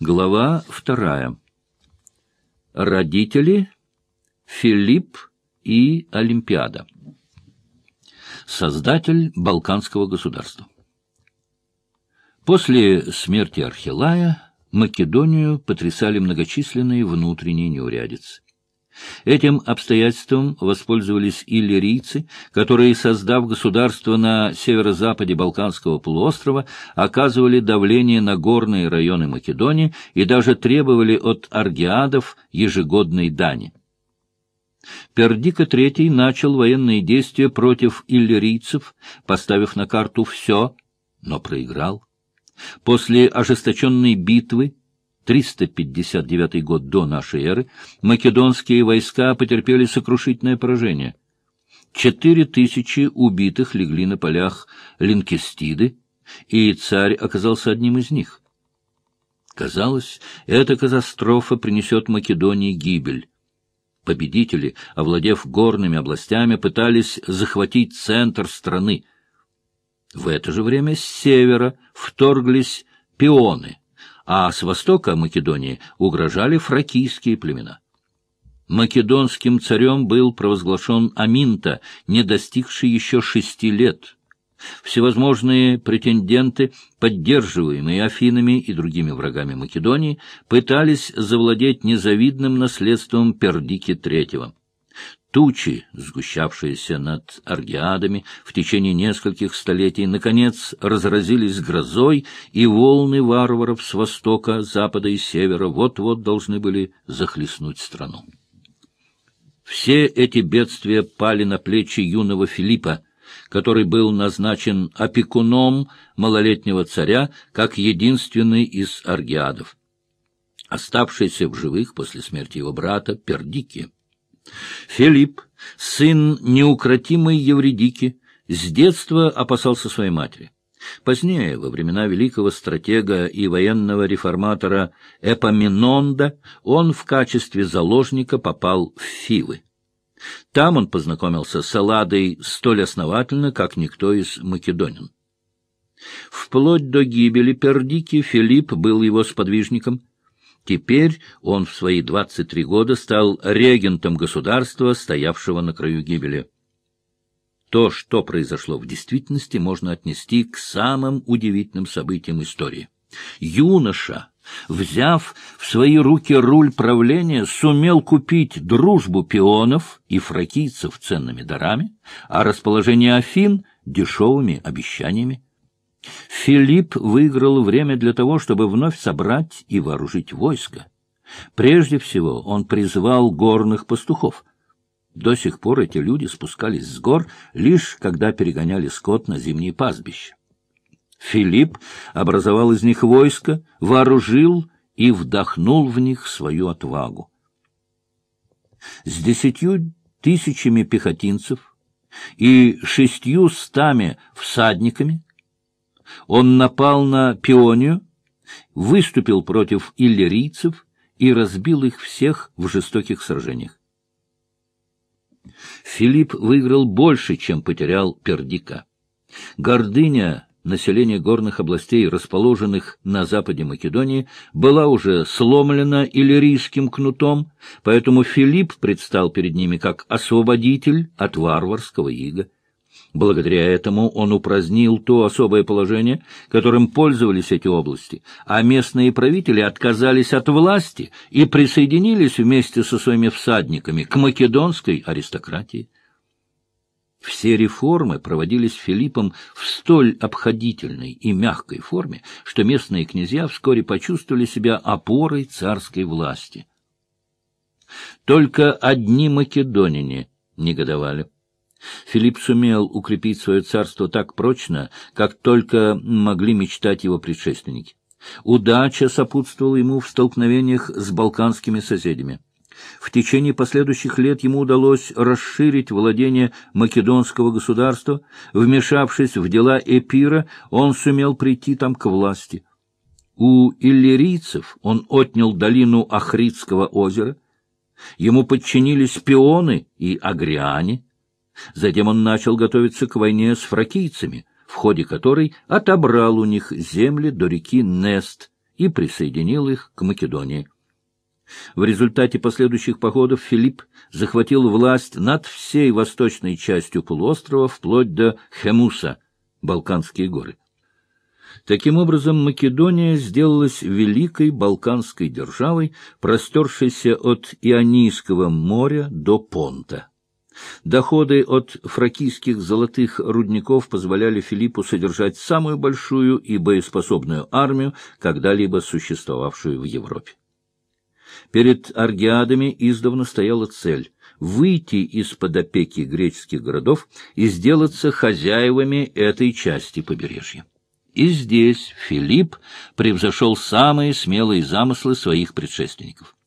Глава вторая. Родители Филипп и Олимпиада. Создатель Балканского государства. После смерти Архилая Македонию потрясали многочисленные внутренние неурядицы. Этим обстоятельством воспользовались иллирийцы, которые, создав государство на северо-западе Балканского полуострова, оказывали давление на горные районы Македонии и даже требовали от аргиадов ежегодной дани. Пердика III начал военные действия против иллирийцев, поставив на карту все, но проиграл. После ожесточенной битвы 359 год до нашей эры, македонские войска потерпели сокрушительное поражение. Четыре тысячи убитых легли на полях Линкестиды, и царь оказался одним из них. Казалось, эта катастрофа принесет Македонии гибель. Победители, овладев горными областями, пытались захватить центр страны. В это же время с севера вторглись пионы — а с востока Македонии угрожали фракийские племена. Македонским царем был провозглашен Аминта, не достигший еще шести лет. Всевозможные претенденты, поддерживаемые Афинами и другими врагами Македонии, пытались завладеть незавидным наследством Пердики III. Тучи, сгущавшиеся над Аргиадами в течение нескольких столетий, наконец разразились грозой, и волны варваров с востока, запада и севера вот-вот должны были захлестнуть страну. Все эти бедствия пали на плечи юного Филиппа, который был назначен опекуном малолетнего царя как единственный из аргиадов, оставшийся в живых после смерти его брата Пердики. Филипп, сын неукротимой Евредики, с детства опасался своей матери. Позднее, во времена великого стратега и военного реформатора Эпоминонда, он в качестве заложника попал в Фивы. Там он познакомился с Элладой столь основательно, как никто из македонин. Вплоть до гибели Пердики Филипп был его сподвижником, Теперь он в свои 23 года стал регентом государства, стоявшего на краю гибели. То, что произошло в действительности, можно отнести к самым удивительным событиям истории. Юноша, взяв в свои руки руль правления, сумел купить дружбу пионов и фракийцев ценными дарами, а расположение Афин — дешевыми обещаниями. Филипп выиграл время для того, чтобы вновь собрать и вооружить войско. Прежде всего он призвал горных пастухов. До сих пор эти люди спускались с гор, лишь когда перегоняли скот на зимние пастбища. Филипп образовал из них войско, вооружил и вдохнул в них свою отвагу. С десятью тысячами пехотинцев и шестью стами всадниками он напал на Пионию, выступил против иллирийцев и разбил их всех в жестоких сражениях. Филипп выиграл больше, чем потерял Пердика. Гордыня населения горных областей, расположенных на западе Македонии, была уже сломлена иллирийским кнутом, поэтому Филипп предстал перед ними как освободитель от варварского ига. Благодаря этому он упразднил то особое положение, которым пользовались эти области, а местные правители отказались от власти и присоединились вместе со своими всадниками к македонской аристократии. Все реформы проводились Филиппом в столь обходительной и мягкой форме, что местные князья вскоре почувствовали себя опорой царской власти. Только одни македонине негодовали. Филипп сумел укрепить свое царство так прочно, как только могли мечтать его предшественники. Удача сопутствовала ему в столкновениях с балканскими соседями. В течение последующих лет ему удалось расширить владение македонского государства. Вмешавшись в дела Эпира, он сумел прийти там к власти. У иллирийцев он отнял долину Ахридского озера. Ему подчинились пионы и агриане. Затем он начал готовиться к войне с фракийцами, в ходе которой отобрал у них земли до реки Нест и присоединил их к Македонии. В результате последующих походов Филипп захватил власть над всей восточной частью полуострова вплоть до Хемуса, Балканские горы. Таким образом, Македония сделалась великой балканской державой, простершейся от Ионийского моря до Понта. Доходы от фракийских золотых рудников позволяли Филиппу содержать самую большую и боеспособную армию, когда-либо существовавшую в Европе. Перед аргиадами издавна стояла цель — выйти из-под опеки греческих городов и сделаться хозяевами этой части побережья. И здесь Филипп превзошел самые смелые замыслы своих предшественников.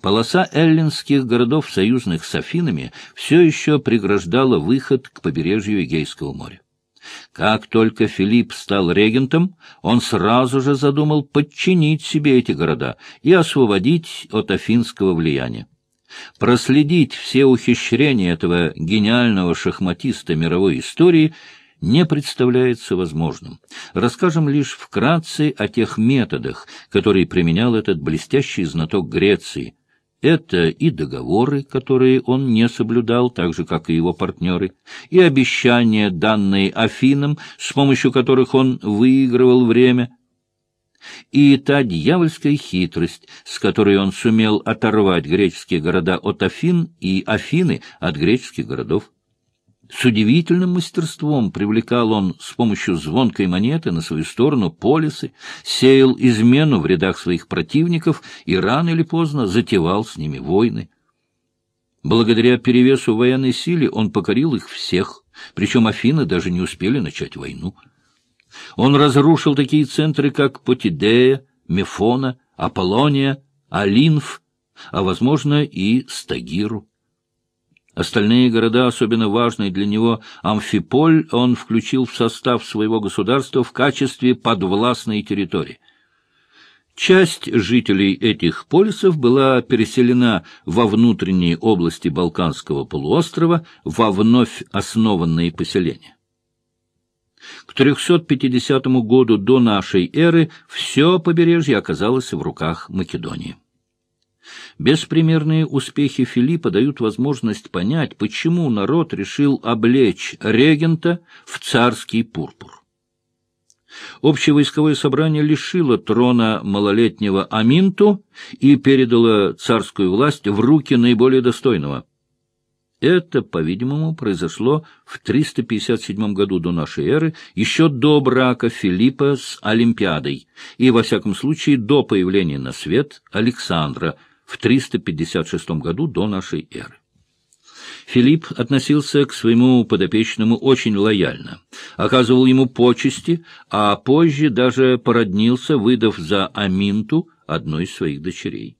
Полоса эллинских городов, союзных с Афинами, все еще преграждала выход к побережью Эгейского моря. Как только Филипп стал регентом, он сразу же задумал подчинить себе эти города и освободить от афинского влияния. Проследить все ухищрения этого гениального шахматиста мировой истории не представляется возможным. Расскажем лишь вкратце о тех методах, которые применял этот блестящий знаток Греции, это и договоры, которые он не соблюдал, так же, как и его партнеры, и обещания, данные Афинам, с помощью которых он выигрывал время, и та дьявольская хитрость, с которой он сумел оторвать греческие города от Афин и Афины от греческих городов. С удивительным мастерством привлекал он с помощью звонкой монеты на свою сторону полисы, сеял измену в рядах своих противников и рано или поздно затевал с ними войны. Благодаря перевесу военной силе он покорил их всех, причем Афины даже не успели начать войну. Он разрушил такие центры, как Потидея, Мефона, Аполлония, Алинф, а, возможно, и Стагиру. Остальные города, особенно важные для него Амфиполь, он включил в состав своего государства в качестве подвластной территории. Часть жителей этих полисов была переселена во внутренние области Балканского полуострова, во вновь основанные поселения. К 350 году до нашей эры все побережье оказалось в руках Македонии. Беспримерные успехи Филиппа дают возможность понять, почему народ решил облечь регента в царский пурпур. Общевойсковое собрание лишило трона малолетнего Аминту и передало царскую власть в руки наиболее достойного. Это, по-видимому, произошло в 357 году до нашей эры, еще до брака Филиппа с Олимпиадой, и, во всяком случае, до появления на свет Александра – в 356 году до нашей эры. Филипп относился к своему подопечному очень лояльно, оказывал ему почести, а позже даже породнился, выдав за Аминту одну из своих дочерей.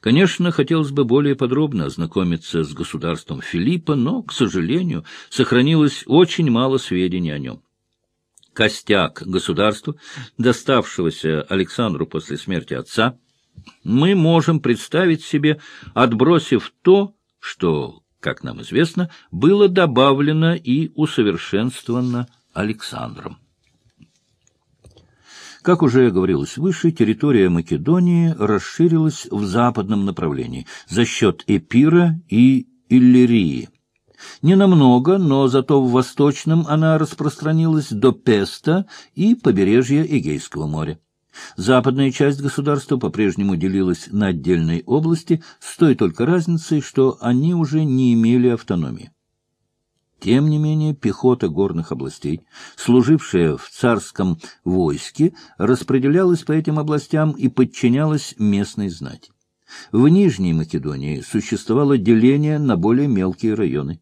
Конечно, хотелось бы более подробно ознакомиться с государством Филиппа, но, к сожалению, сохранилось очень мало сведений о нем. Костяк государства, доставшегося Александру после смерти отца, мы можем представить себе, отбросив то, что, как нам известно, было добавлено и усовершенствовано Александром. Как уже говорилось выше, территория Македонии расширилась в западном направлении за счет Эпира и Иллирии. Ненамного, но зато в восточном она распространилась до Песта и побережья Эгейского моря. Западная часть государства по-прежнему делилась на отдельные области, с той только разницей, что они уже не имели автономии. Тем не менее, пехота горных областей, служившая в царском войске, распределялась по этим областям и подчинялась местной знати. В Нижней Македонии существовало деление на более мелкие районы.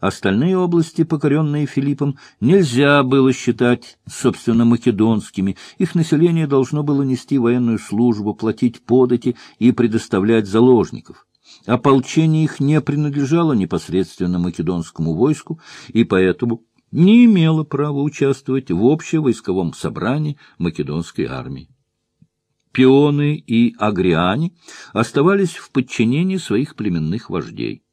Остальные области, покоренные Филиппом, нельзя было считать, собственно, македонскими. Их население должно было нести военную службу, платить подати и предоставлять заложников. Ополчение их не принадлежало непосредственно македонскому войску, и поэтому не имело права участвовать в общевойсковом собрании македонской армии. Пионы и агриане оставались в подчинении своих племенных вождей.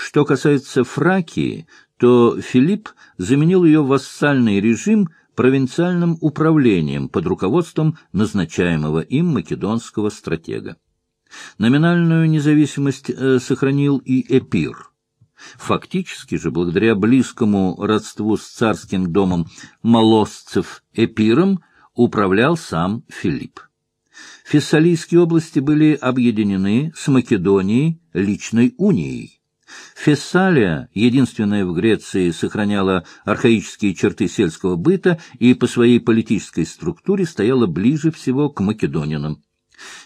Что касается Фракии, то Филипп заменил ее вассальный режим провинциальным управлением под руководством назначаемого им македонского стратега. Номинальную независимость э, сохранил и Эпир. Фактически же, благодаря близкому родству с царским домом молосцев Эпиром, управлял сам Филипп. Фессалийские области были объединены с Македонией личной унией. Фессалия, единственная в Греции, сохраняла архаические черты сельского быта и по своей политической структуре стояла ближе всего к македонинам.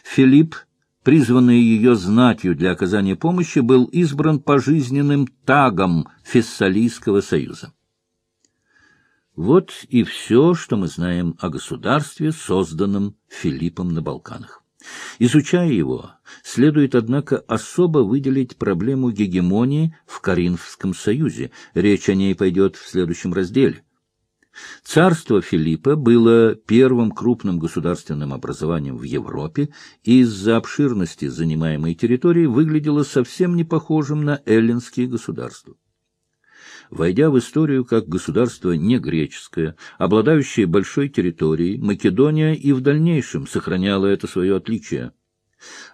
Филипп призванный ее знатью для оказания помощи, был избран пожизненным тагом Фессалийского союза. Вот и все, что мы знаем о государстве, созданном Филиппом на Балканах. Изучая его, следует, однако, особо выделить проблему гегемонии в Каринфском союзе. Речь о ней пойдет в следующем разделе. Царство Филиппа было первым крупным государственным образованием в Европе и из-за обширности занимаемой территории выглядело совсем не похожим на эллинские государства. Войдя в историю как государство не греческое, обладающее большой территорией, Македония и в дальнейшем сохраняла это свое отличие –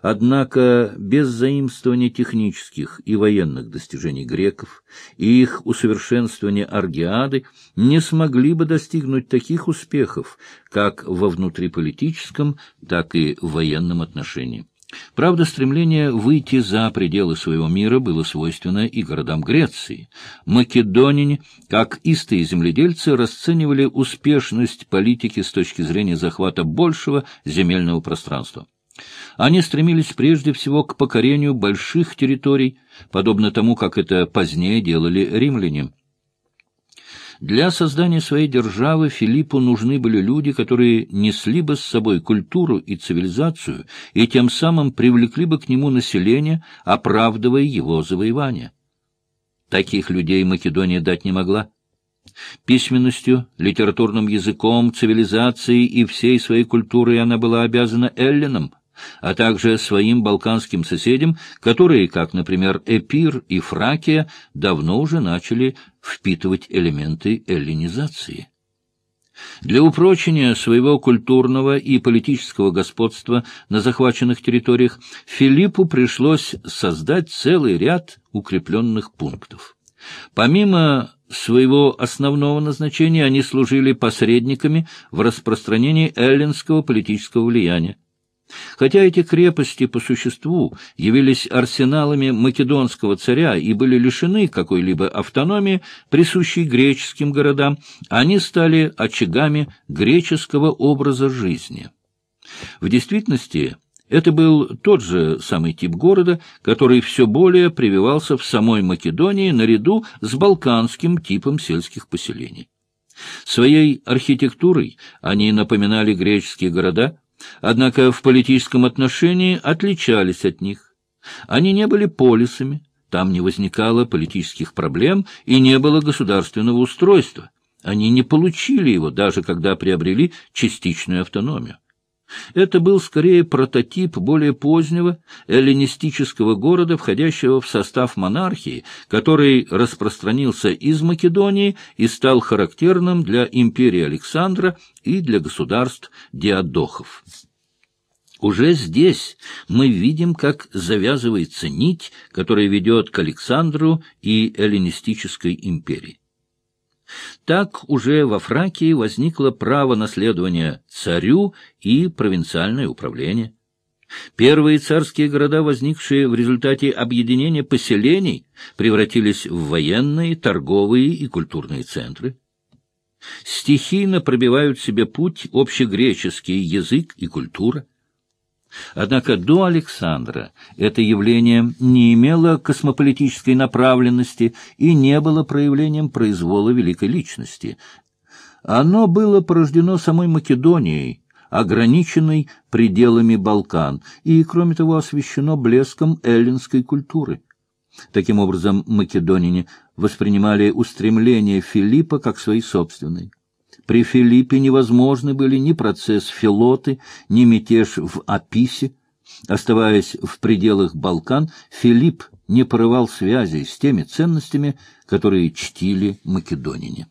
Однако без заимствования технических и военных достижений греков и их усовершенствования аргиады не смогли бы достигнуть таких успехов, как во внутриполитическом, так и военном отношении. Правда, стремление выйти за пределы своего мира было свойственно и городам Греции. Македонине, как истые земледельцы, расценивали успешность политики с точки зрения захвата большего земельного пространства. Они стремились прежде всего к покорению больших территорий, подобно тому, как это позднее делали римляне. Для создания своей державы Филиппу нужны были люди, которые несли бы с собой культуру и цивилизацию и тем самым привлекли бы к нему население, оправдывая его завоевание. Таких людей Македония дать не могла. Письменностью, литературным языком, цивилизацией и всей своей культурой она была обязана эллинам, а также своим балканским соседям, которые, как, например, Эпир и Фракия, давно уже начали впитывать элементы эллинизации. Для упрочения своего культурного и политического господства на захваченных территориях Филиппу пришлось создать целый ряд укрепленных пунктов. Помимо своего основного назначения они служили посредниками в распространении эллинского политического влияния. Хотя эти крепости по существу явились арсеналами македонского царя и были лишены какой-либо автономии, присущей греческим городам, они стали очагами греческого образа жизни. В действительности это был тот же самый тип города, который все более прививался в самой Македонии наряду с балканским типом сельских поселений. Своей архитектурой они напоминали греческие города – однако в политическом отношении отличались от них. Они не были полисами, там не возникало политических проблем и не было государственного устройства. Они не получили его, даже когда приобрели частичную автономию. Это был скорее прототип более позднего эллинистического города, входящего в состав монархии, который распространился из Македонии и стал характерным для империи Александра и для государств Диадохов. Уже здесь мы видим, как завязывается нить, которая ведет к Александру и эллинистической империи. Так уже во Фракии возникло право наследования царю и провинциальное управление. Первые царские города, возникшие в результате объединения поселений, превратились в военные, торговые и культурные центры. Стихийно пробивают себе путь общегреческий язык и культура. Однако до Александра это явление не имело космополитической направленности и не было проявлением произвола великой личности. Оно было порождено самой Македонией, ограниченной пределами Балкан, и, кроме того, освещено блеском эллинской культуры. Таким образом, македонине воспринимали устремления Филиппа как свои собственные. При Филиппе невозможны были ни процесс Филоты, ни мятеж в Аписе. Оставаясь в пределах Балкан, Филипп не порывал связи с теми ценностями, которые чтили македонине.